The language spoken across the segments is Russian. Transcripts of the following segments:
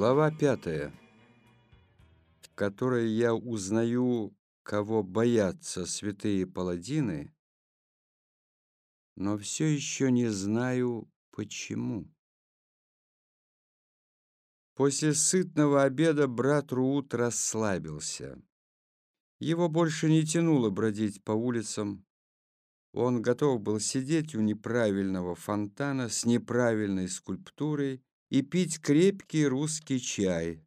Глава пятая, в которой я узнаю, кого боятся святые паладины, но все еще не знаю, почему. После сытного обеда брат Руут расслабился. Его больше не тянуло бродить по улицам. Он готов был сидеть у неправильного фонтана с неправильной скульптурой и пить крепкий русский чай,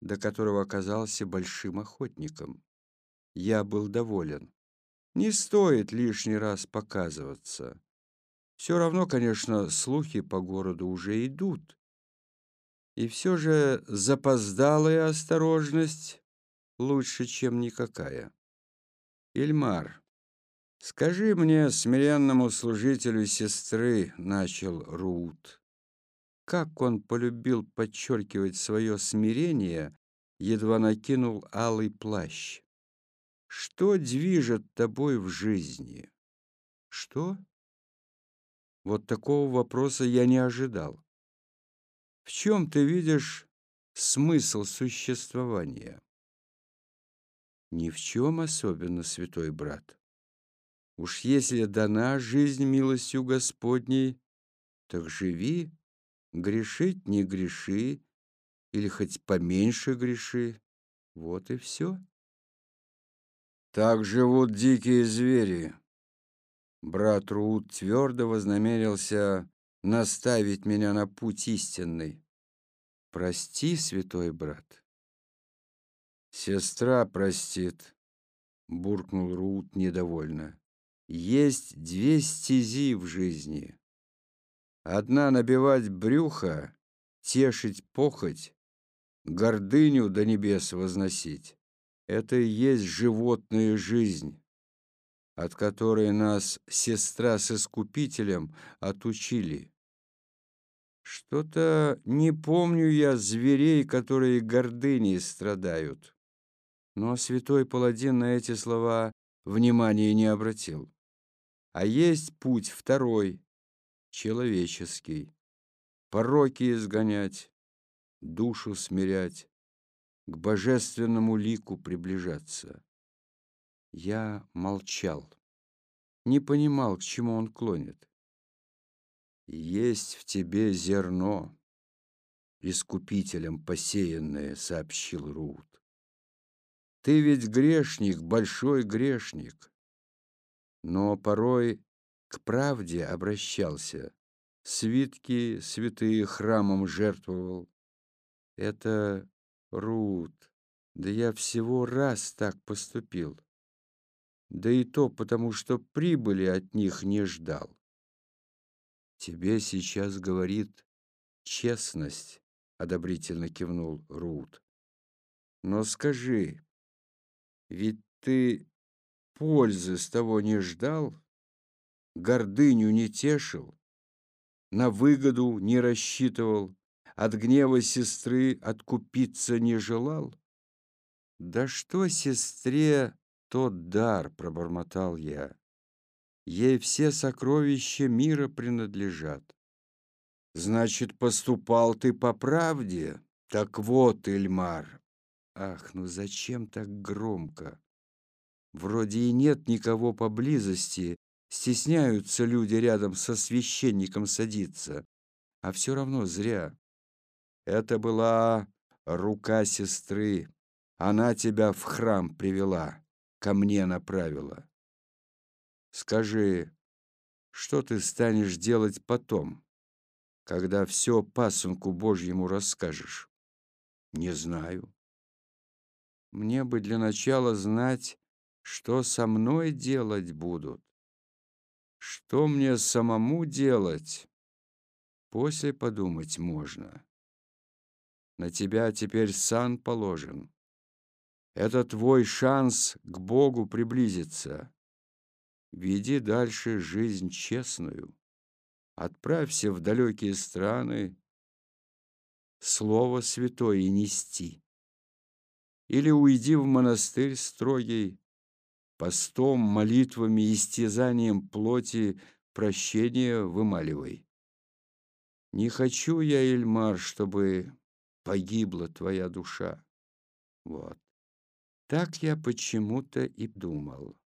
до которого оказался большим охотником. Я был доволен. Не стоит лишний раз показываться. Все равно, конечно, слухи по городу уже идут. И все же запоздалая осторожность лучше, чем никакая. Ильмар, скажи мне, смиренному служителю сестры, начал Руут, как он полюбил подчеркивать свое смирение, едва накинул алый плащ. Что движет тобой в жизни? Что? Вот такого вопроса я не ожидал. В чем ты видишь смысл существования? Ни в чем особенно, святой брат. Уж если дана жизнь милостью Господней, так живи Грешить не греши, или хоть поменьше греши. Вот и все. Так живут дикие звери. Брат Рут твердо вознамерился наставить меня на путь истинный. Прости, святой брат. Сестра простит, буркнул Рут недовольно. Есть две стези в жизни. Одна набивать брюхо, тешить похоть, гордыню до небес возносить. Это и есть животная жизнь, от которой нас сестра с Искупителем отучили. Что-то не помню я зверей, которые гордыней страдают. Но святой паладин на эти слова внимания не обратил. А есть путь второй — человеческий. Пороки изгонять, душу смирять, к божественному лику приближаться. Я молчал, не понимал, к чему он клонит. «Есть в тебе зерно, искупителем посеянное», — сообщил Рут. «Ты ведь грешник, большой грешник, но порой к правде обращался, свитки святые храмом жертвовал. Это Рут, да я всего раз так поступил. Да и то потому, что прибыли от них не ждал. Тебе сейчас говорит честность, одобрительно кивнул Рут. Но скажи, ведь ты пользы с того не ждал? Гордыню не тешил, на выгоду не рассчитывал, от гнева сестры откупиться не желал? Да что сестре тот дар, пробормотал я. Ей все сокровища мира принадлежат. Значит, поступал ты по правде? Так вот, Эльмар. Ах, ну зачем так громко? Вроде и нет никого поблизости, Стесняются люди рядом со священником садиться, а все равно зря. Это была рука сестры. Она тебя в храм привела, ко мне направила. Скажи, что ты станешь делать потом, когда все пасынку Божьему расскажешь? Не знаю. Мне бы для начала знать, что со мной делать будут. Что мне самому делать? После подумать можно. На тебя теперь сан положен. Это твой шанс к Богу приблизиться. Веди дальше жизнь честную. Отправься в далекие страны, слово святое нести. Или уйди в монастырь строгий, постом, молитвами, истязанием плоти прощения вымаливай. Не хочу я, Эльмар, чтобы погибла твоя душа. Вот. Так я почему-то и думал,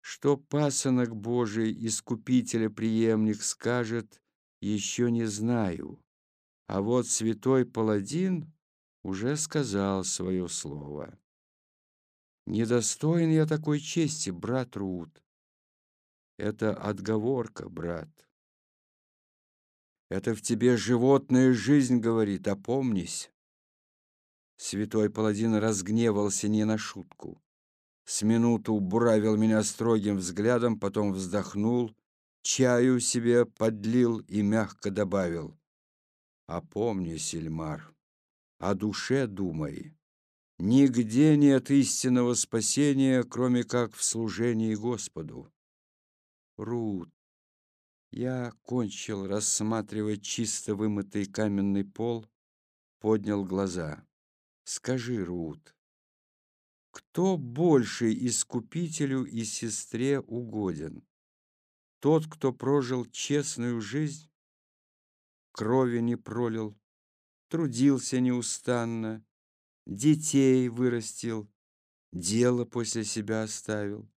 что пасынок Божий, искупителя преемник, скажет, еще не знаю. А вот святой паладин уже сказал свое слово. Недостоин я такой чести, брат Рут. Это отговорка, брат. Это в тебе животная жизнь говорит, опомнись. Святой паладин разгневался не на шутку. С минуту буравил меня строгим взглядом, потом вздохнул, чаю себе подлил и мягко добавил. «Опомнись, Эльмар, о душе думай. Нигде нет истинного спасения, кроме как в служении Господу. Рут, я кончил рассматривать чисто вымытый каменный пол, поднял глаза. Скажи, Рут, кто больше искупителю и сестре угоден? Тот, кто прожил честную жизнь, крови не пролил, трудился неустанно, детей вырастил, дело после себя оставил?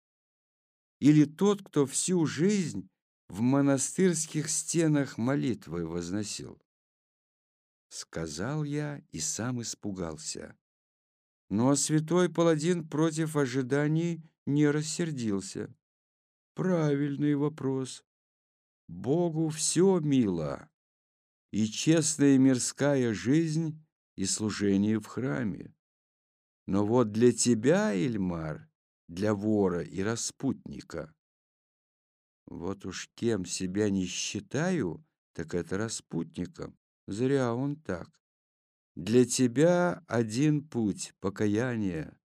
Или тот, кто всю жизнь в монастырских стенах молитвы возносил? Сказал я и сам испугался. Но святой паладин против ожиданий не рассердился. Правильный вопрос. Богу все мило, и честная мирская жизнь, и служение в храме. Но вот для тебя, Ильмар, для вора и распутника, вот уж кем себя не считаю, так это распутником. Зря он так. Для тебя один путь — покаяние.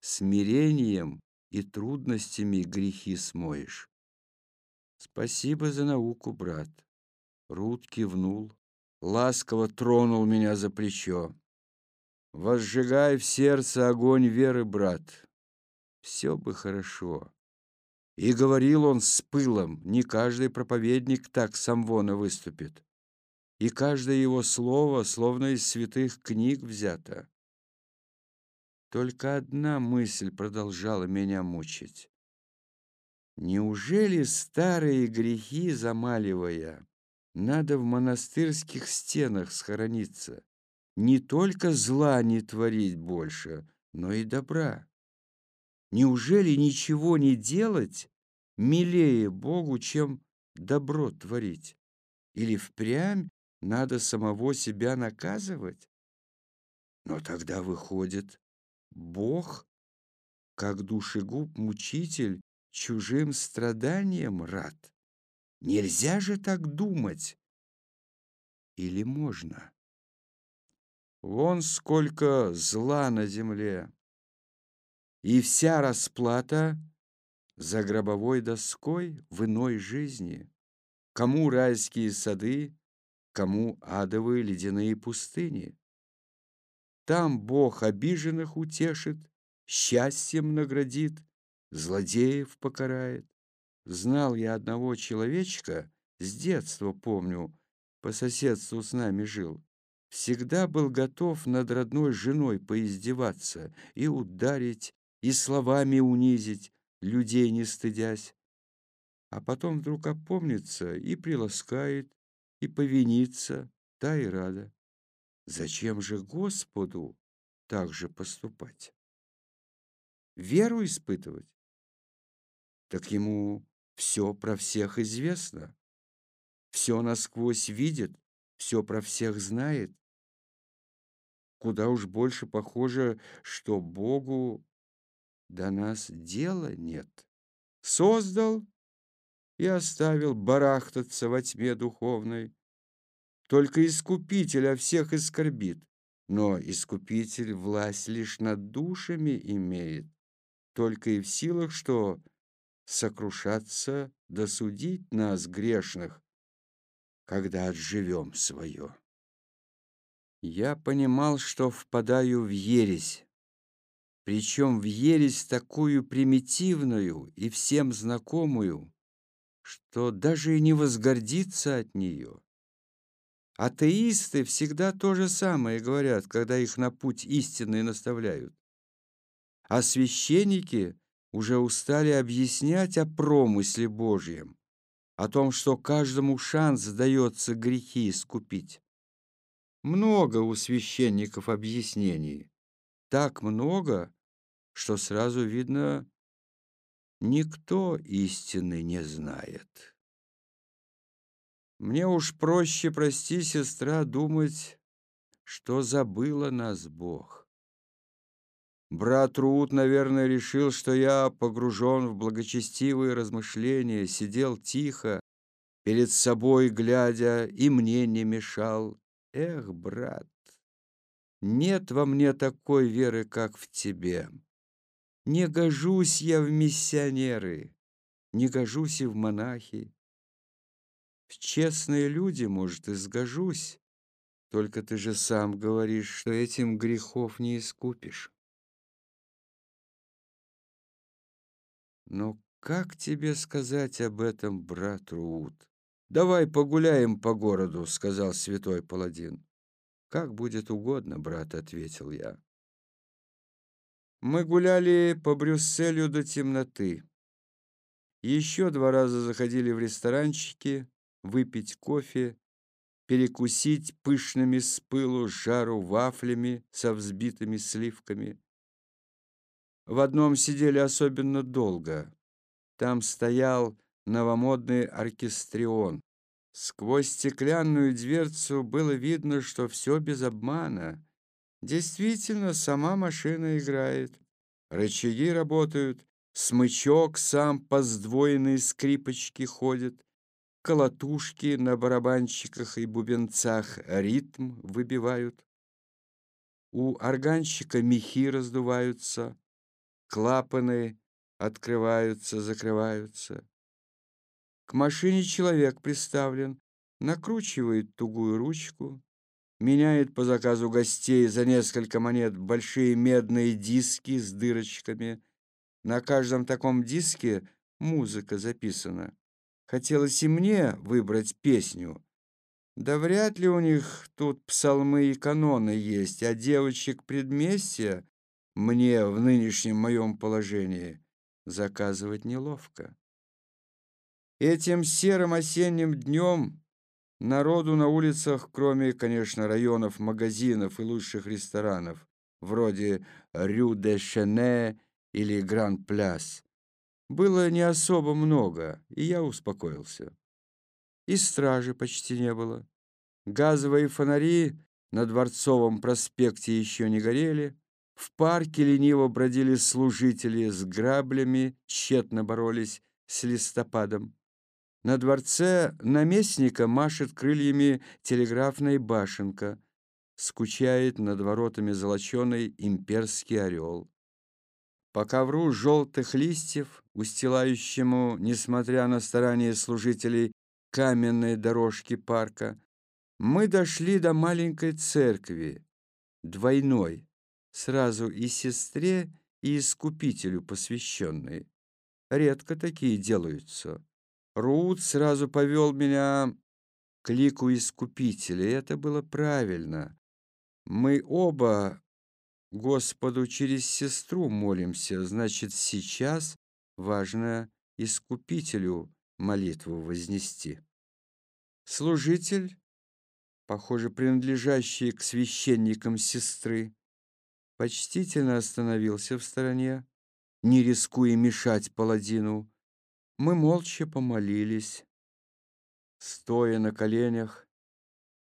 Смирением и трудностями грехи смоешь. Спасибо за науку, брат. Рут кивнул, ласково тронул меня за плечо. Возжигай в сердце огонь веры, брат. Все бы хорошо. И говорил он с пылом, не каждый проповедник так самвона выступит и каждое его слово словно из святых книг взято. Только одна мысль продолжала меня мучить. Неужели старые грехи, замаливая, надо в монастырских стенах схорониться, не только зла не творить больше, но и добра? Неужели ничего не делать милее Богу, чем добро творить? Или впрямь надо самого себя наказывать? Но тогда выходит, Бог, как душегуб мучитель, чужим страданием рад. Нельзя же так думать. Или можно? Вон сколько зла на земле. И вся расплата за гробовой доской в иной жизни. Кому райские сады, кому адовые ледяные пустыни. Там Бог обиженных утешит, счастьем наградит, злодеев покарает. Знал я одного человечка, с детства помню, по соседству с нами жил. Всегда был готов над родной женой поиздеваться и ударить, и словами унизить, людей не стыдясь. А потом вдруг опомнится и приласкает, и повиниться, та и рада. Зачем же Господу так же поступать? Веру испытывать? Так ему все про всех известно, все насквозь видит, все про всех знает. Куда уж больше похоже, что Богу до нас дела нет. Создал и оставил барахтаться во тьме духовной. Только Искупитель о всех искорбит, но Искупитель власть лишь над душами имеет, только и в силах, что сокрушаться, досудить нас, грешных, когда отживем свое. Я понимал, что впадаю в ересь, причем в ересь такую примитивную и всем знакомую, что даже и не возгордиться от нее. Атеисты всегда то же самое говорят, когда их на путь истинный наставляют. А священники уже устали объяснять о промысле Божьем, о том, что каждому шанс дается грехи искупить. Много у священников объяснений. Так много, что сразу видно, никто истины не знает. Мне уж проще, прости, сестра, думать, что забыла нас Бог. Брат Рут, наверное, решил, что я погружен в благочестивые размышления, сидел тихо, перед собой глядя, и мне не мешал. Эх, брат, нет во мне такой веры, как в тебе. Не гожусь я в миссионеры, не гожусь и в монахи. В честные люди, может, и сгожусь, только ты же сам говоришь, что этим грехов не искупишь. Но как тебе сказать об этом, брат Руут? «Давай погуляем по городу», — сказал святой паладин. «Как будет угодно, брат», — ответил я. Мы гуляли по Брюсселю до темноты. Еще два раза заходили в ресторанчики, выпить кофе, перекусить пышными с пылу жару вафлями со взбитыми сливками. В одном сидели особенно долго. Там стоял новомодный оркестрион. Сквозь стеклянную дверцу было видно, что все без обмана. Действительно, сама машина играет. Рычаги работают, смычок сам по сдвоенной скрипочке ходит, колотушки на барабанщиках и бубенцах ритм выбивают. У органщика мехи раздуваются, клапаны открываются, закрываются. К машине человек приставлен, накручивает тугую ручку, меняет по заказу гостей за несколько монет большие медные диски с дырочками. На каждом таком диске музыка записана. Хотелось и мне выбрать песню. Да вряд ли у них тут псалмы и каноны есть, а девочек предместья мне в нынешнем моем положении заказывать неловко. Этим серым осенним днем народу на улицах, кроме, конечно, районов магазинов и лучших ресторанов, вроде Рю де Шене или Гранд Пляс, было не особо много, и я успокоился. И стражи почти не было. Газовые фонари на Дворцовом проспекте еще не горели. В парке лениво бродили служители с граблями, тщетно боролись с листопадом. На дворце наместника машет крыльями телеграфная башенка. Скучает над воротами золоченый имперский орел. По ковру желтых листьев, устилающему, несмотря на старания служителей, каменной дорожки парка, мы дошли до маленькой церкви, двойной, сразу и сестре, и искупителю посвященной. Редко такие делаются. Рут сразу повел меня к лику Искупителя, и это было правильно. Мы оба Господу через сестру молимся, значит, сейчас важно Искупителю молитву вознести. Служитель, похоже, принадлежащий к священникам сестры, почтительно остановился в стороне, не рискуя мешать паладину, мы молча помолились. Стоя на коленях,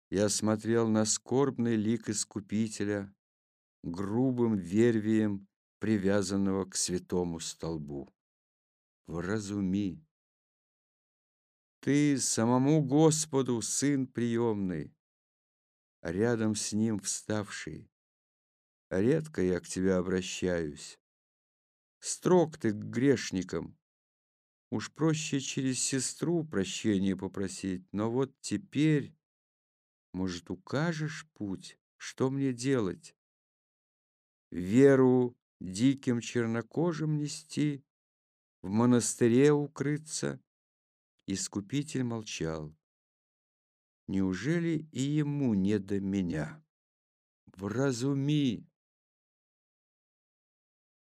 я смотрел на скорбный лик Искупителя, грубым вервием, привязанного к святому столбу. Вразуми! Ты самому Господу сын приемный, рядом с ним вставший. Редко я к тебе обращаюсь. Строг ты к грешникам, Уж проще через сестру прощения попросить, но вот теперь, может, укажешь путь, что мне делать? Веру диким чернокожим нести, в монастыре укрыться? Искупитель молчал. Неужели и ему не до меня? Вразуми!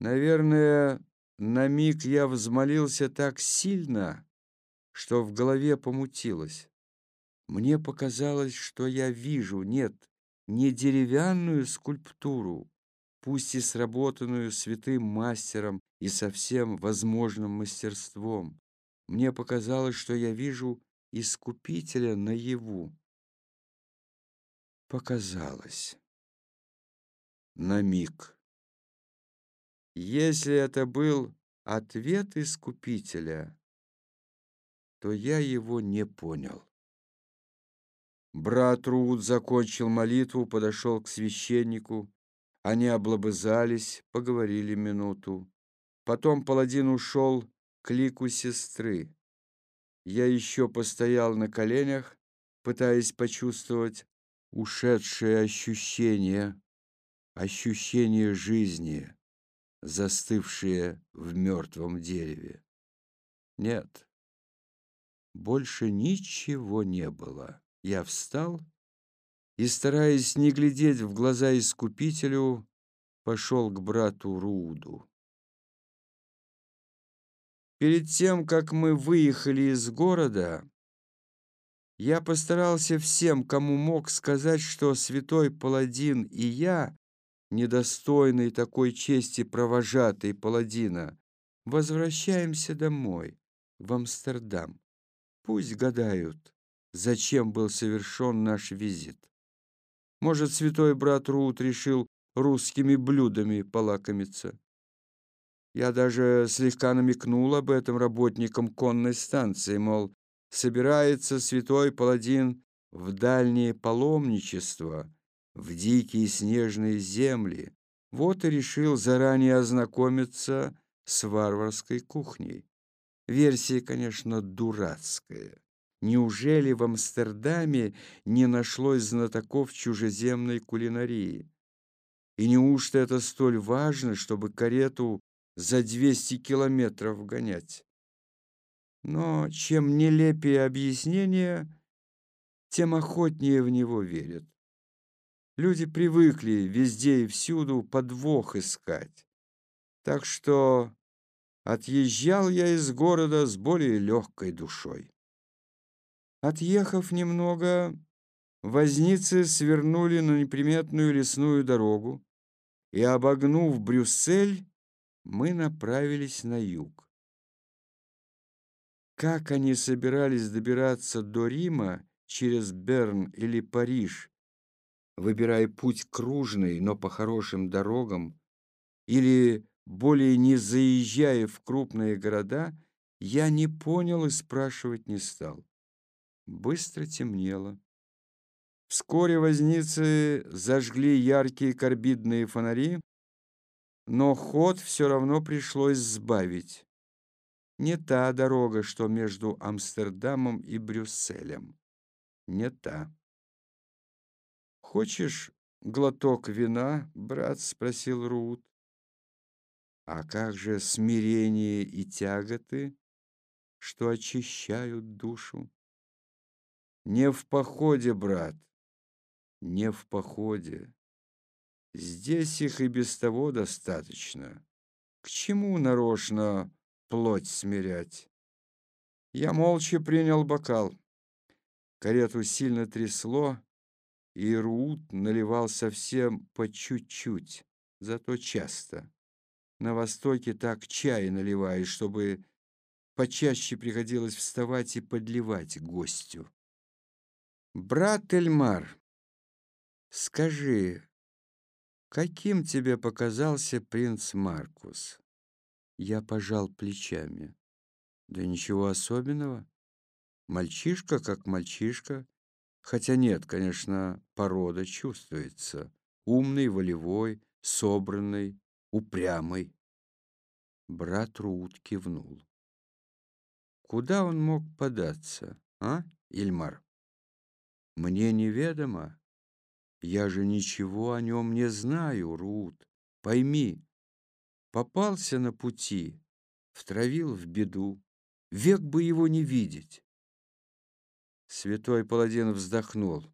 Наверное, на миг я взмолился так сильно, что в голове помутилось. Мне показалось, что я вижу, нет, не деревянную скульптуру, пусть и сработанную святым мастером и со всем возможным мастерством. Мне показалось, что я вижу Искупителя наяву. Показалось. На миг. Если это был ответ Искупителя, то я его не понял. Брат Руд закончил молитву, подошел к священнику. Они облобызались, поговорили минуту. Потом паладин ушел к лику сестры. Я еще постоял на коленях, пытаясь почувствовать ушедшее ощущение, ощущение жизни, застывшее в мертвом дереве. Нет, больше ничего не было. Я встал и, стараясь не глядеть в глаза Искупителю, пошел к брату Руду. Перед тем, как мы выехали из города, я постарался всем, кому мог, сказать, что святой паладин и я, недостойный такой чести провожатый паладина, возвращаемся домой, в Амстердам. Пусть гадают, зачем был совершен наш визит. Может, святой брат Рут решил русскими блюдами полакомиться. Я даже слегка намекнул об этом работникам конной станции, мол, собирается святой паладин в дальнее паломничество, в дикие снежные земли. Вот и решил заранее ознакомиться с варварской кухней. Версия, конечно, дурацкая. Неужели в Амстердаме не нашлось знатоков чужеземной кулинарии? И неужто это столь важно, чтобы карету за 200 километров гонять? Но чем нелепее объяснение, тем охотнее в него верят. Люди привыкли везде и всюду подвох искать. Так что отъезжал я из города с более легкой душой. Отъехав немного, возницы свернули на неприметную лесную дорогу, и, обогнув Брюссель, мы направились на юг. Как они собирались добираться до Рима через Берн или Париж, выбирая путь кружный, но по хорошим дорогам, или более не заезжая в крупные города, я не понял и спрашивать не стал. Быстро темнело. Вскоре возницы зажгли яркие карбидные фонари, но ход все равно пришлось сбавить. Не та дорога, что между Амстердамом и Брюсселем. Не та. «Хочешь глоток вина, брат?» — спросил Рут. «А как же смирение и тяготы, что очищают душу?» Не в походе, брат, не в походе. Здесь их и без того достаточно. К чему нарочно плоть смирять? Я молча принял бокал. Карету сильно трясло, и Рут наливал совсем по чуть-чуть, зато часто. На Востоке так чай наливают, чтобы почаще приходилось вставать и подливать гостю. Брат Эльмар, скажи, каким тебе показался принц Маркус? Я пожал плечами. Да ничего особенного. Мальчишка как мальчишка. Хотя нет, конечно, порода чувствуется. Умный, волевой, собранный, упрямый. Брат Рут кивнул. Куда он мог податься, а, Ильмар? Мне неведомо. Я же ничего о нем не знаю, Рут. Пойми, попался на пути, втравил в беду. Век бы его не видеть. Святой паладин вздохнул.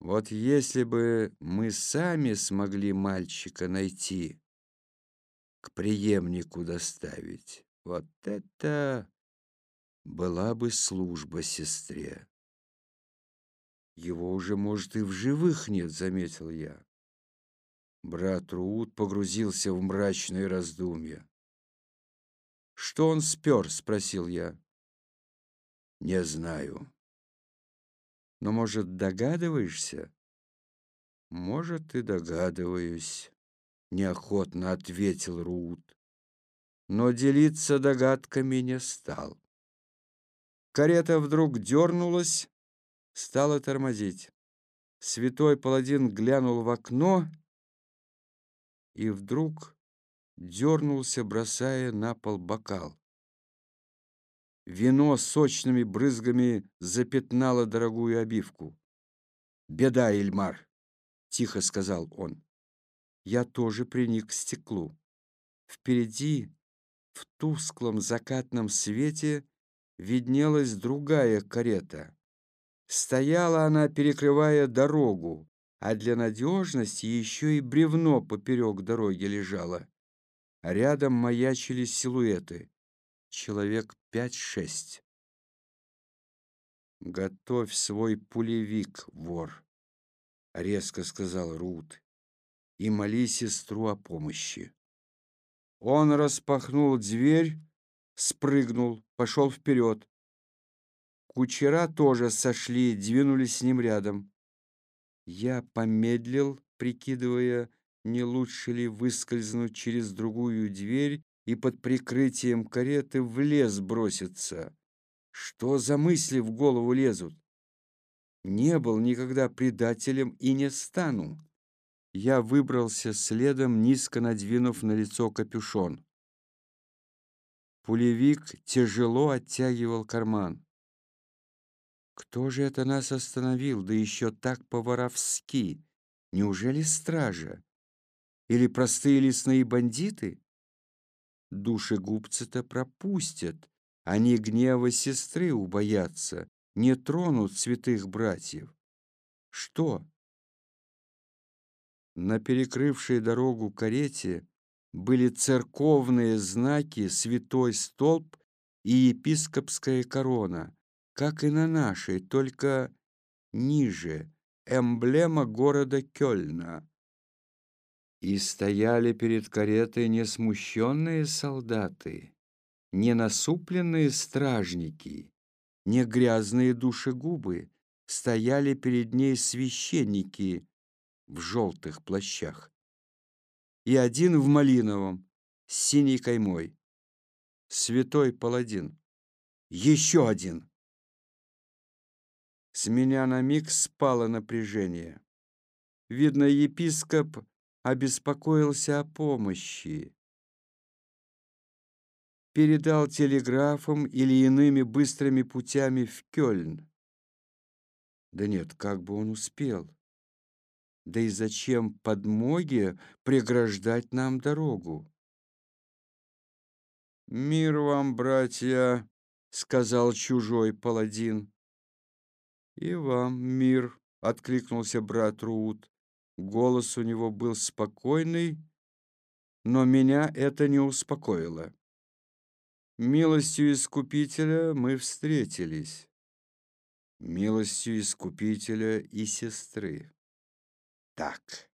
Вот если бы мы сами смогли мальчика найти, к преемнику доставить, вот это была бы служба сестре. Его уже, может, и в живых нет, заметил я. Брат Руут погрузился в мрачные раздумья. «Что он спер?» — спросил я. «Не знаю». «Но, может, догадываешься?» «Может, и догадываюсь», — неохотно ответил Руут. Но делиться догадками не стал. Карета вдруг дернулась, стала тормозить. Святой паладин глянул в окно и вдруг дернулся, бросая на пол бокал. Вино сочными брызгами запятнало дорогую обивку. «Беда, Эльмар!» — тихо сказал он. Я тоже приник к стеклу. Впереди, в тусклом закатном свете, виднелась другая карета. Стояла она, перекрывая дорогу, а для надежности еще и бревно поперек дороги лежало. Рядом маячили силуэты. Человек пять-шесть. «Готовь свой пулевик, вор», — резко сказал Рут, — «и моли сестру о помощи». Он распахнул дверь, спрыгнул, пошел вперед. Кучера тоже сошли, двинулись с ним рядом. Я помедлил, прикидывая, не лучше ли выскользнуть через другую дверь и под прикрытием кареты в лес броситься. Что за мысли в голову лезут? Не был никогда предателем и не стану. Я выбрался следом, низко надвинув на лицо капюшон. Пулевик тяжело оттягивал карман. Кто же это нас остановил, да еще так по-воровски? Неужели стража? Или простые лесные бандиты? Душегубцы-то пропустят. Они гнева сестры убоятся, не тронут святых братьев. Что? На перекрывшей дорогу карете были церковные знаки, святой столб и епископская корона, как и на нашей, только ниже, эмблема города Кёльна. И стояли перед каретой не смущенные солдаты, не насупленные стражники, не грязные душегубы, стояли перед ней священники в желтых плащах и один в малиновом, с синей каймой. Святой паладин. Еще один. С меня на миг спало напряжение. Видно, епископ обеспокоился о помощи. Передал телеграфом или иными быстрыми путями в Кёльн. Да нет, как бы он успел. Да и зачем подмоге преграждать нам дорогу? «Мир вам, братья!» — сказал чужой паладин. «И вам мир!» — откликнулся брат Руут. Голос у него был спокойный, но меня это не успокоило. Милостью Искупителя мы встретились. Милостью Искупителя и сестры так.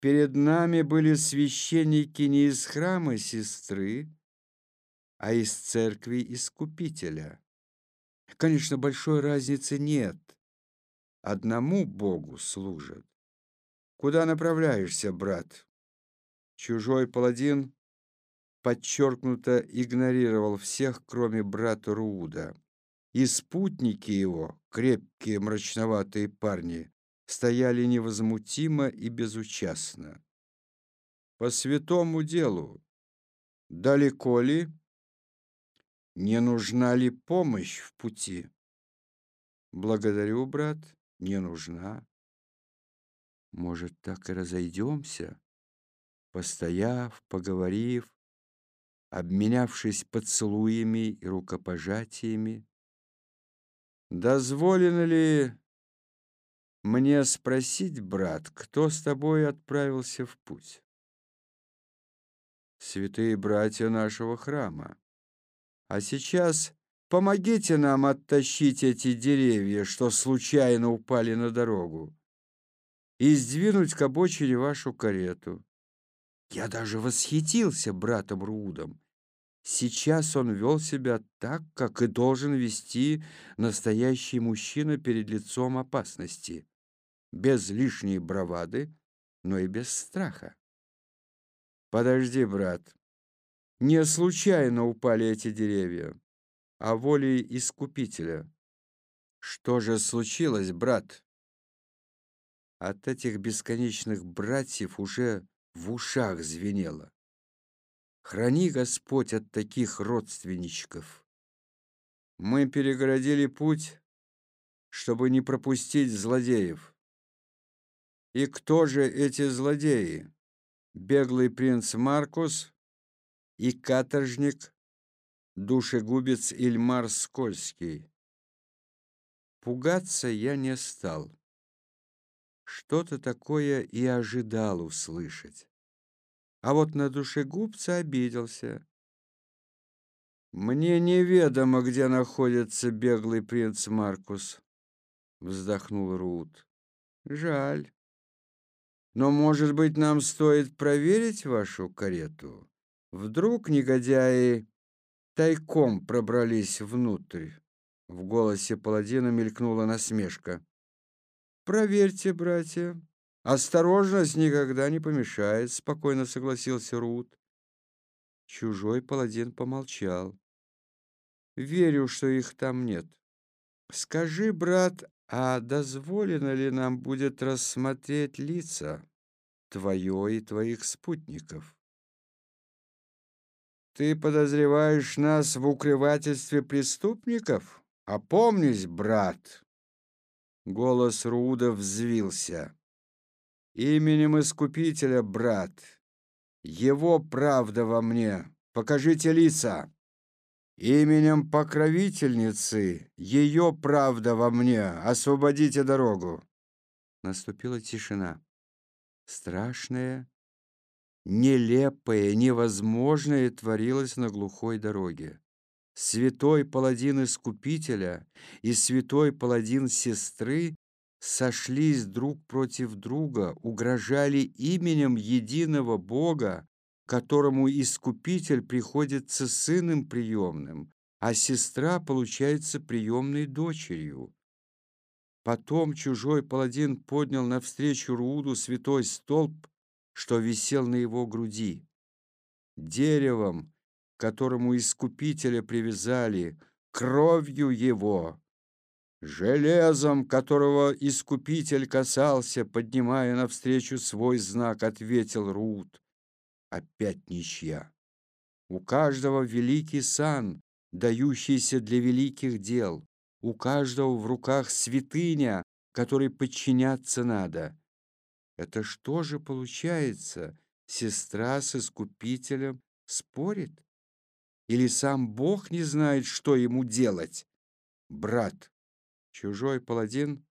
Перед нами были священники не из храма сестры, а из церкви Искупителя. Конечно, большой разницы нет. Одному Богу служат. Куда направляешься, брат? Чужой паладин подчеркнуто игнорировал всех, кроме брата Руда. И спутники его, крепкие мрачноватые парни, стояли невозмутимо и безучастно. По святому делу, далеко ли, не нужна ли помощь в пути? Благодарю, брат, не нужна. Может, так и разойдемся, постояв, поговорив, обменявшись поцелуями и рукопожатиями. Дозволено ли мне спросить, брат, кто с тобой отправился в путь? Святые братья нашего храма. А сейчас помогите нам оттащить эти деревья, что случайно упали на дорогу, и сдвинуть к обочине вашу карету. Я даже восхитился братом Рудом. Сейчас он вел себя так, как и должен вести настоящий мужчина перед лицом опасности без лишней бравады, но и без страха. Подожди, брат. Не случайно упали эти деревья, а волей Искупителя. Что же случилось, брат? От этих бесконечных братьев уже в ушах звенело. Храни, Господь, от таких родственничков. Мы перегородили путь, чтобы не пропустить злодеев. И кто же эти злодеи? Беглый принц Маркус и каторжник, душегубец Ильмар Скользкий. Пугаться я не стал. Что-то такое и ожидал услышать. А вот на душегубца обиделся. «Мне неведомо, где находится беглый принц Маркус», — вздохнул Рут. «Жаль. Но, может быть, нам стоит проверить вашу карету? Вдруг негодяи тайком пробрались внутрь?» В голосе паладина мелькнула насмешка. «Проверьте, братья. Осторожность никогда не помешает», — спокойно согласился Рут. Чужой паладин помолчал. «Верю, что их там нет. Скажи, брат, а дозволено ли нам будет рассмотреть лица твое и твоих спутников? Ты подозреваешь нас в укрывательстве преступников? Опомнись, брат!» Голос Руда взвился. «Именем Искупителя, брат, его правда во мне. Покажите лица!» Именем покровительницы, ее правда во мне, освободите дорогу. Наступила тишина. Страшная, нелепое, невозможное творилось на глухой дороге. Святой паладин Искупителя и святой паладин Сестры сошлись друг против друга, угрожали именем единого Бога, которому искупитель приходится сыном приемным, а сестра получается приемной дочерью. Потом чужой паладин поднял навстречу Рууду святой столб, что висел на его груди. Деревом, которому искупителя привязали, кровью его, железом, которого искупитель касался, поднимая навстречу свой знак, ответил Руд. Опять ничья. У каждого великий сан, дающийся для великих дел. У каждого в руках святыня, которой подчиняться надо. Это что же получается? Сестра с искупителем спорит? Или сам Бог не знает, что ему делать? Брат, чужой паладин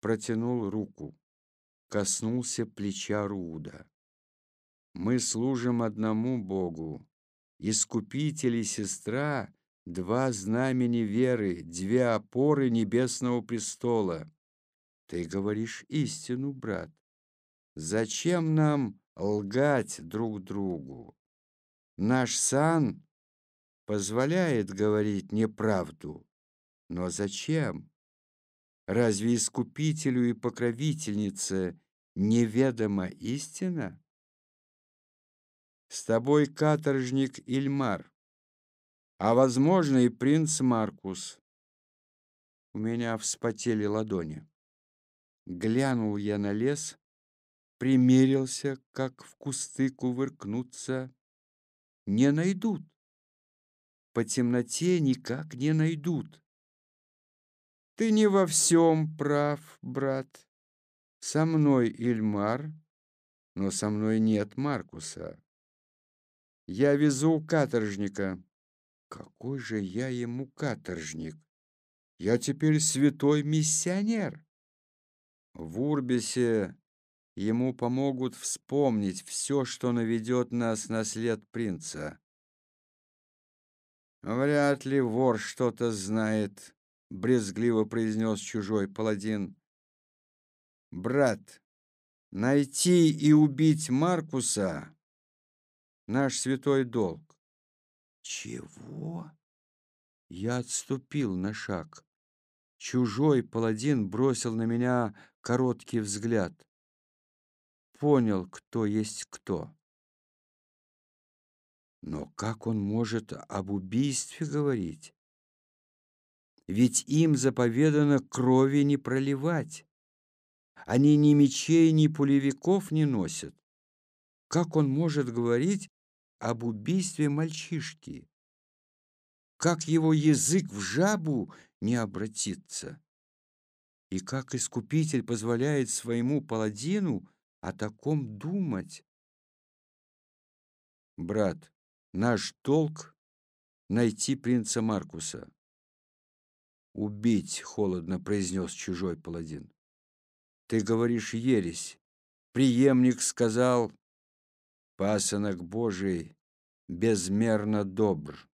протянул руку, коснулся плеча Руда. Мы служим одному Богу. Искупитель и сестра — два знамени веры, две опоры небесного престола. Ты говоришь истину, брат. Зачем нам лгать друг другу? Наш сан позволяет говорить неправду. Но зачем? Разве искупителю и покровительнице неведома истина? С тобой каторжник Ильмар, а, возможно, и принц Маркус. У меня вспотели ладони. Глянул я на лес, примерился, как в кусты кувыркнуться. Не найдут. По темноте никак не найдут. Ты не во всем прав, брат. Со мной Ильмар, но со мной нет Маркуса. Я везу каторжника. Какой же я ему каторжник? Я теперь святой миссионер. В Урбисе ему помогут вспомнить все, что наведет нас на след принца. Вряд ли вор что-то знает, брезгливо произнес чужой паладин. Брат, найти и убить Маркуса — наш святой долг. Чего? Я отступил на шаг. Чужой паладин бросил на меня короткий взгляд. Понял, кто есть кто. Но как он может об убийстве говорить? Ведь им заповедано крови не проливать. Они ни мечей, ни пулевиков не носят. Как он может говорить об убийстве мальчишки? Как его язык в жабу не обратится? И как Искупитель позволяет своему паладину о таком думать? Брат, наш долг — найти принца Маркуса. «Убить», — холодно произнес чужой паладин. «Ты говоришь ересь. Приемник сказал, пасынок Божий безмерно добр.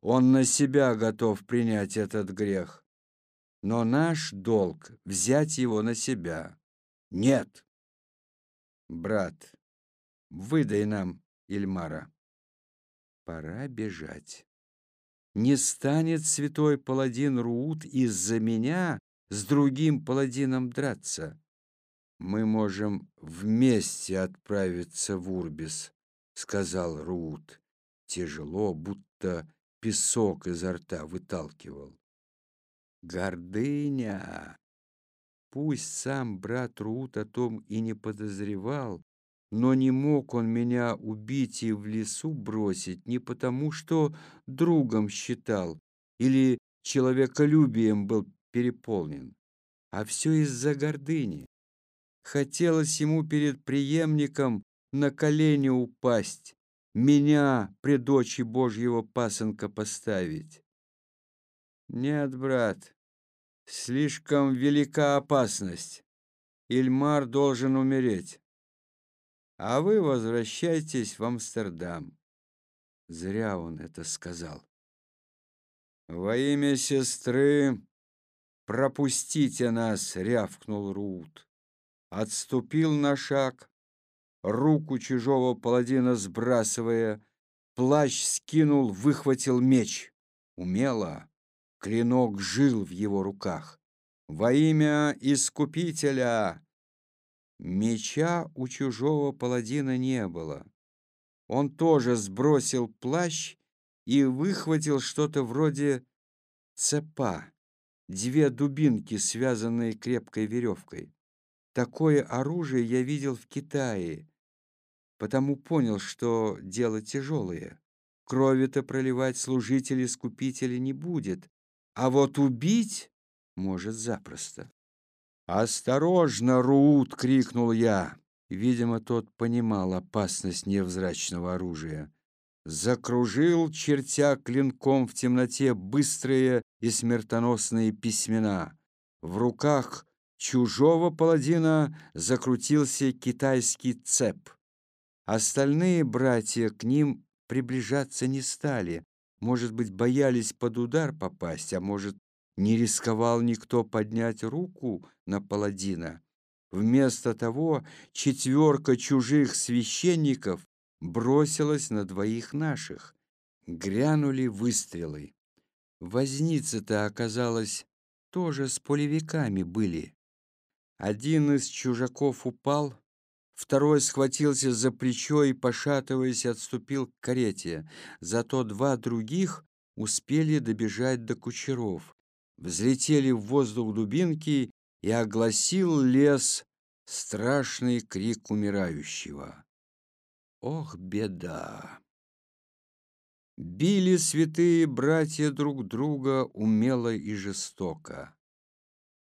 Он на себя готов принять этот грех. Но наш долг — взять его на себя. Нет. Брат, выдай нам Ильмара. Пора бежать. Не станет святой паладин Руут из-за меня с другим паладином драться. Мы можем вместе отправиться в Урбис, сказал Руут. Тяжело, будто песок изо рта выталкивал. Гордыня! Пусть сам брат Руут о том и не подозревал, но не мог он меня убить и в лесу бросить не потому, что другом считал или человеколюбием был переполнен, а все из-за гордыни. Хотелось ему перед преемником на колени упасть, меня пред очи Божьего пасынка поставить. Нет, брат, слишком велика опасность. Ильмар должен умереть а вы возвращайтесь в Амстердам. Зря он это сказал. Во имя сестры пропустите нас, рявкнул Рут. Отступил на шаг, руку чужого паладина сбрасывая, плащ скинул, выхватил меч. Умело, клинок жил в его руках. Во имя Искупителя Меча у чужого паладина не было. Он тоже сбросил плащ и выхватил что-то вроде цепа, две дубинки, связанные крепкой веревкой. Такое оружие я видел в Китае, потому понял, что дело тяжелое. Крови-то проливать служитель-искупителя не будет, а вот убить может запросто. «Осторожно, Рут!» — крикнул я. Видимо, тот понимал опасность невзрачного оружия. Закружил, чертя клинком в темноте, быстрые и смертоносные письмена. В руках чужого паладина закрутился китайский цеп. Остальные братья к ним приближаться не стали. Может быть, боялись под удар попасть, а может, не рисковал никто поднять руку на паладина. Вместо того четверка чужих священников бросилась на двоих наших. Грянули выстрелы. Возница-то оказалось тоже с полевиками были. Один из чужаков упал, второй схватился за плечо и, пошатываясь, отступил к карете. Зато два других успели добежать до кучеров взлетели в воздух дубинки и огласил лес страшный крик умирающего. Ох, беда! Били святые братья друг друга умело и жестоко.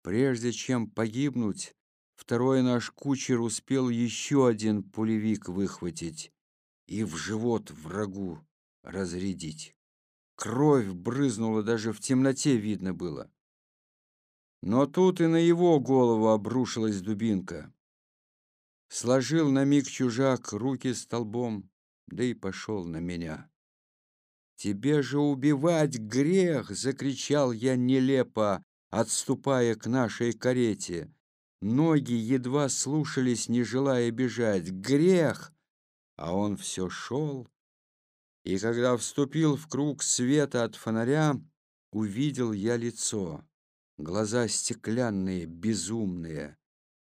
Прежде чем погибнуть, второй наш кучер успел еще один пулевик выхватить и в живот врагу разрядить. кровь брызнула, даже в темноте видно было. Но тут и на его голову обрушилась дубинка. Сложил на миг чужак руки столбом, да и пошел на меня. «Тебе же убивать грех!» — закричал я нелепо, отступая к нашей карете. Ноги едва слушались, не желая бежать. «Грех!» А он все шел. И когда вступил в круг света от фонаря, увидел я лицо. Глаза стеклянные, безумные,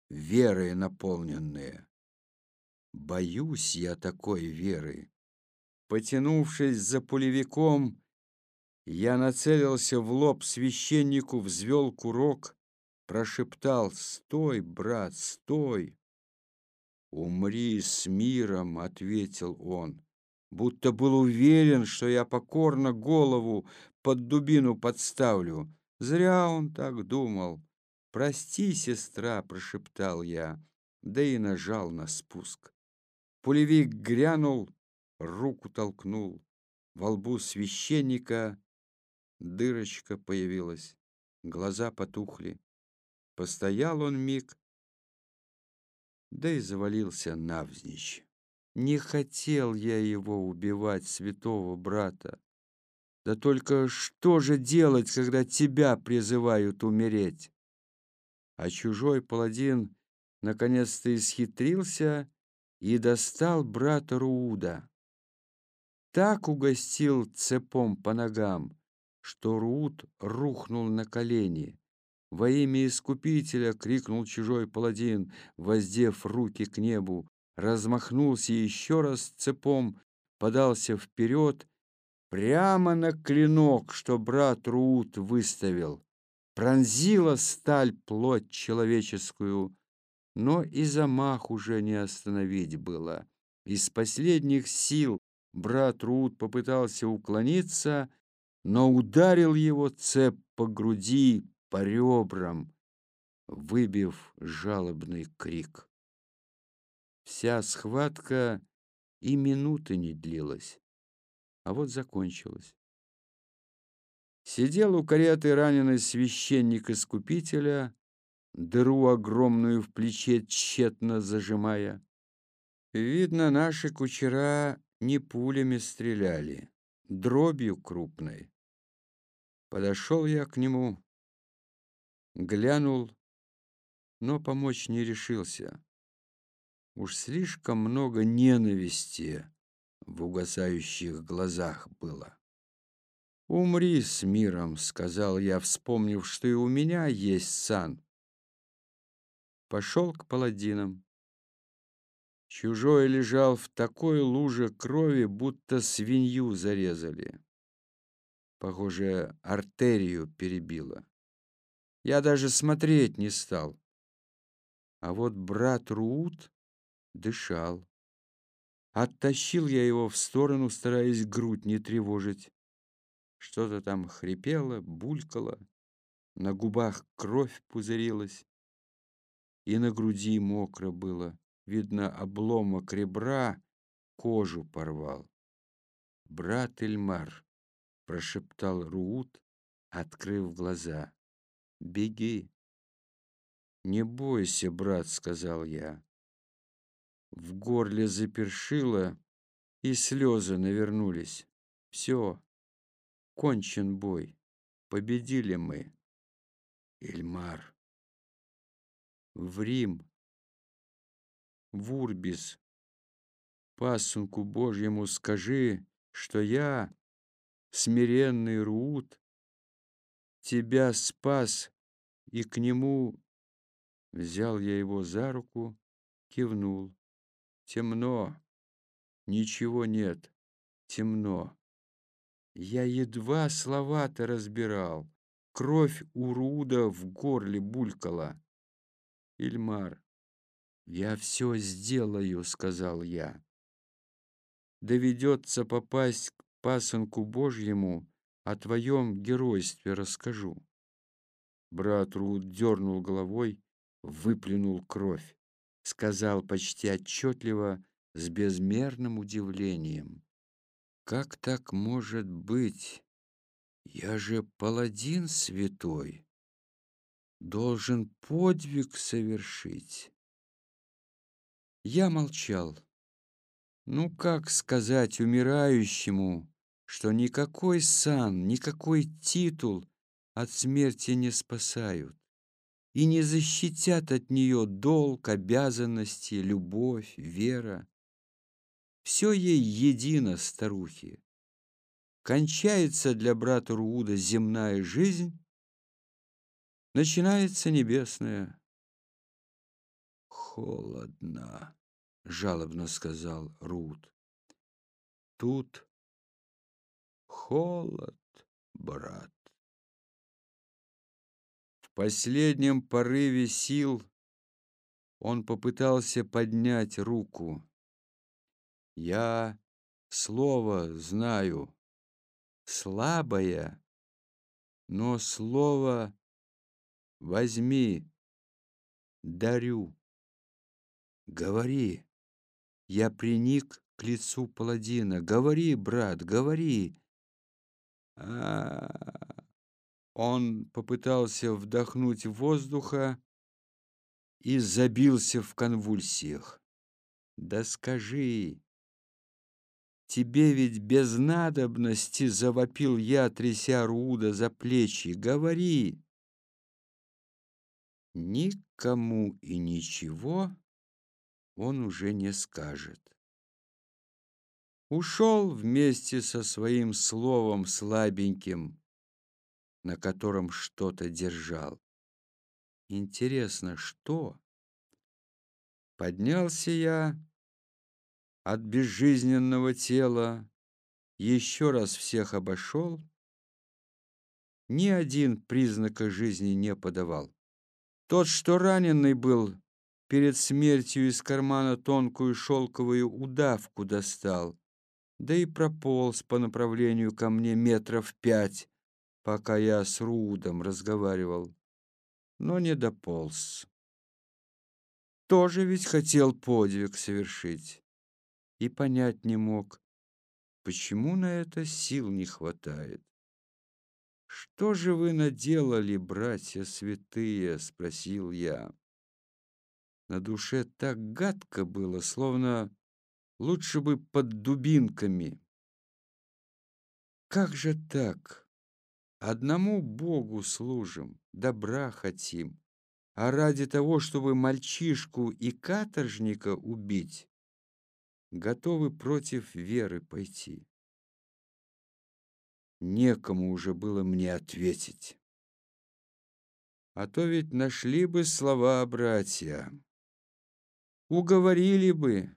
верой наполненные. Боюсь я такой веры. Потянувшись за пулевиком, я нацелился в лоб священнику, взвел курок, прошептал «Стой, брат, стой!» «Умри с миром», — ответил он, будто был уверен, что я покорно голову под дубину подставлю. Зря он так думал. «Прости, сестра», — прошептал я, да и нажал на спуск. Пулевик грянул, руку толкнул. Во лбу священника дырочка появилась, глаза потухли. Постоял он миг, да и завалился навзничь. Не хотел я его убивать, святого брата. Да только что же делать, когда тебя призывают умереть? А чужой паладин наконец-то исхитрился и достал брата Руда. Так угостил цепом по ногам, что Руд рухнул на колени. «Во имя Искупителя!» — крикнул чужой паладин, воздев руки к небу, размахнулся еще раз цепом, подался вперед, прямо на клинок, что брат Руут выставил. Пронзила сталь плоть человеческую, но и замах уже не остановить было. Из последних сил брат Руут попытался уклониться, но ударил его цеп по груди, по ребрам, выбив жалобный крик. Вся схватка и минуты не длилась, а вот закончилась. Сидел у кареты раненый священник Искупителя, дыру огромную в плече тщетно зажимая. Видно, наши кучера не пулями стреляли, дробью крупной. Подошел я к нему, глянул, но помочь не решился. Уж слишком много ненависти в угасающих глазах было. «Умри с миром», — сказал я, вспомнив, что и у меня есть сан. Пошел к паладинам. Чужой лежал в такой луже крови, будто свинью зарезали. Похоже, артерию перебило. Я даже смотреть не стал. А вот брат Руут дышал. Оттащил я его в сторону, стараясь грудь не тревожить. Что-то там хрипело, булькало, на губах кровь пузырилась, и на груди мокро было. Видно, обломок ребра кожу порвал. «Брат Эльмар», — прошептал Руут, открыв глаза, — «беги». «Не бойся, брат», — сказал я. В горле запершило, и слезы навернулись. Все, кончен бой, победили мы. Эльмар. В Рим в Урбис. Пасынку Божьему скажи, что я, смиренный Руут, тебя спас, и к нему взял я его за руку, кивнул. Темно, ничего нет, темно. Я едва слова-то разбирал. Кровь у Руда в горле булькала. Ильмар, «Я все сделаю», — сказал я. «Доведется попасть к пасынку Божьему, о твоем геройстве расскажу». Брат Рут дернул головой, выплюнул кровь, сказал почти отчетливо, с безмерным удивлением. «Как так может быть? Я же паладин святой, должен подвиг совершить. Я молчал. Ну как сказать умирающему, что никакой сан, никакой титул от смерти не спасают и не защитят от нее долг, обязанности, любовь, вера. Все ей едино, старухи. Кончается для брата Рууда земная жизнь, начинается небесная. Холодно, жалобно сказал Руд. Тут холод, брат. Последнем порыве сил он попытался поднять руку. Я слово знаю, слабое, но слово возьми, дарю. Говори. Я приник к лицу паладина. Говори, брат, говори. -а. Он попытался вдохнуть воздуха и забился в конвульсиях. Да скажи, Тебе ведь без надобности, завопил я, тряся Руда за плечи. Говори. Никому и ничего он уже не скажет. Ушел вместе со своим словом слабеньким, на котором что-то держал. Интересно, что? Поднялся я от безжизненного тела, еще раз всех обошел, ни один признака жизни не подавал. Тот, что раненый был, перед смертью из кармана тонкую шелковую удавку достал, да и прополз по направлению ко мне метров пять, пока я с Рудом разговаривал, но не дополз. Тоже ведь хотел подвиг совершить и понять не мог, почему на это сил не хватает. «Что же вы наделали, братья святые?» — спросил я. На душе так гадко было, словно лучше бы под дубинками. Как же так? Одному Богу служим, добра хотим, а ради того, чтобы мальчишку и каторжника убить, готовы против веры пойти. Некому уже было мне ответить. А то ведь нашли бы слова братья. Уговорили бы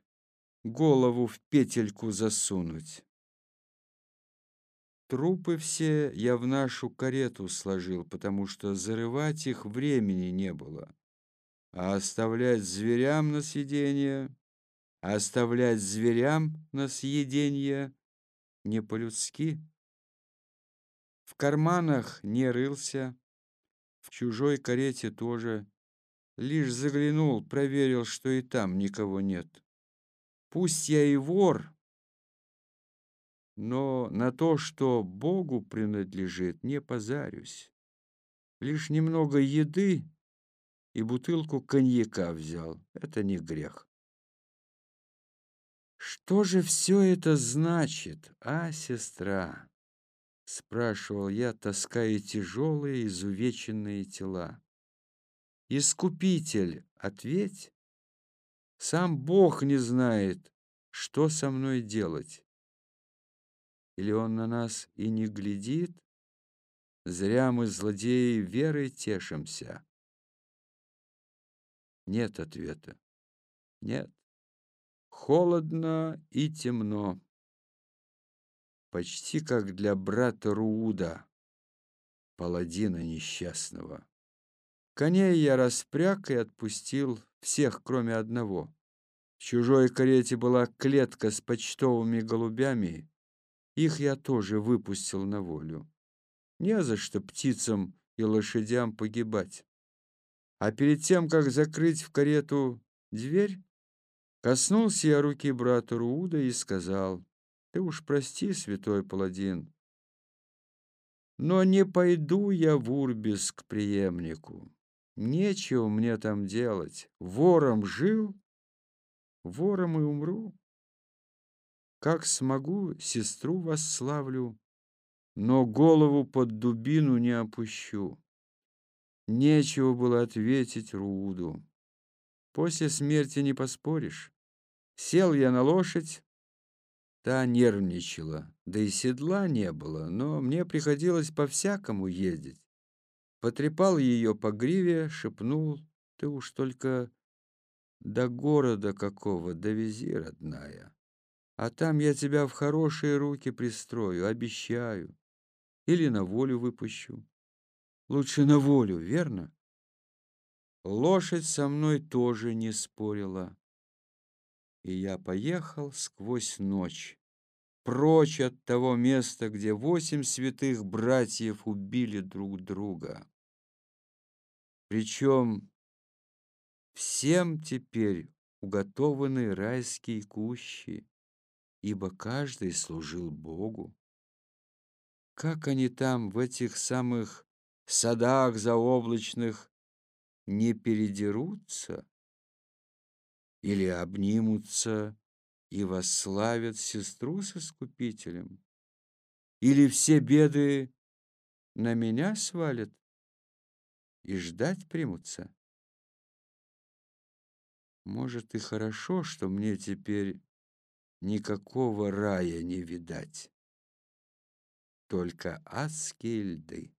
голову в петельку засунуть. Трупы все я в нашу карету сложил, потому что зарывать их времени не было. А оставлять зверям на съедение а оставлять зверям на съеденье не по-людски. В карманах не рылся, в чужой карете тоже. Лишь заглянул, проверил, что и там никого нет. Пусть я и вор, но на то, что Богу принадлежит, не позарюсь. Лишь немного еды и бутылку коньяка взял. Это не грех. «Что же все это значит, а, сестра?» — спрашивал я, таская тяжелые изувеченные тела. «Искупитель, ответь! Сам Бог не знает, что со мной делать. Или он на нас и не глядит? Зря мы, злодеи, верой тешимся». Нет ответа. Нет. Холодно и темно. Почти как для брата Руда, паладина несчастного. Коней я распряг и отпустил всех, кроме одного. В чужой карете была клетка с почтовыми голубями. Их я тоже выпустил на волю. Не за что птицам и лошадям погибать. А перед тем, как закрыть в карету дверь, Коснулся я руки брата Руда и сказал, «Ты уж прости, святой паладин, Но не пойду я в Урбис к преемнику. Нечего мне там делать. Вором жил, вором и умру. Как смогу, сестру восславлю, но голову под дубину не опущу. Нечего было ответить Руду. После смерти не поспоришь. Сел я на лошадь, та нервничала, да и седла не было, но мне приходилось по-всякому ездить. Потрепал ее по гриве, шепнул, ты уж только до города какого довези, родная. А там я тебя в хорошие руки пристрою, обещаю. Или на волю выпущу. Лучше на волю, верно? Лошадь со мной тоже не спорила. И я поехал сквозь ночь, прочь от того места, где восемь святых братьев убили друг друга. Причем всем теперь уготованы райские кущи, ибо каждый служил Богу. Как они там в этих самых садах заоблачных не передерутся или обнимутся и восславят сестру с искупителем? Или все беды на меня свалят и ждать примутся? Может, и хорошо, что мне теперь никакого рая не видать, только адские льды.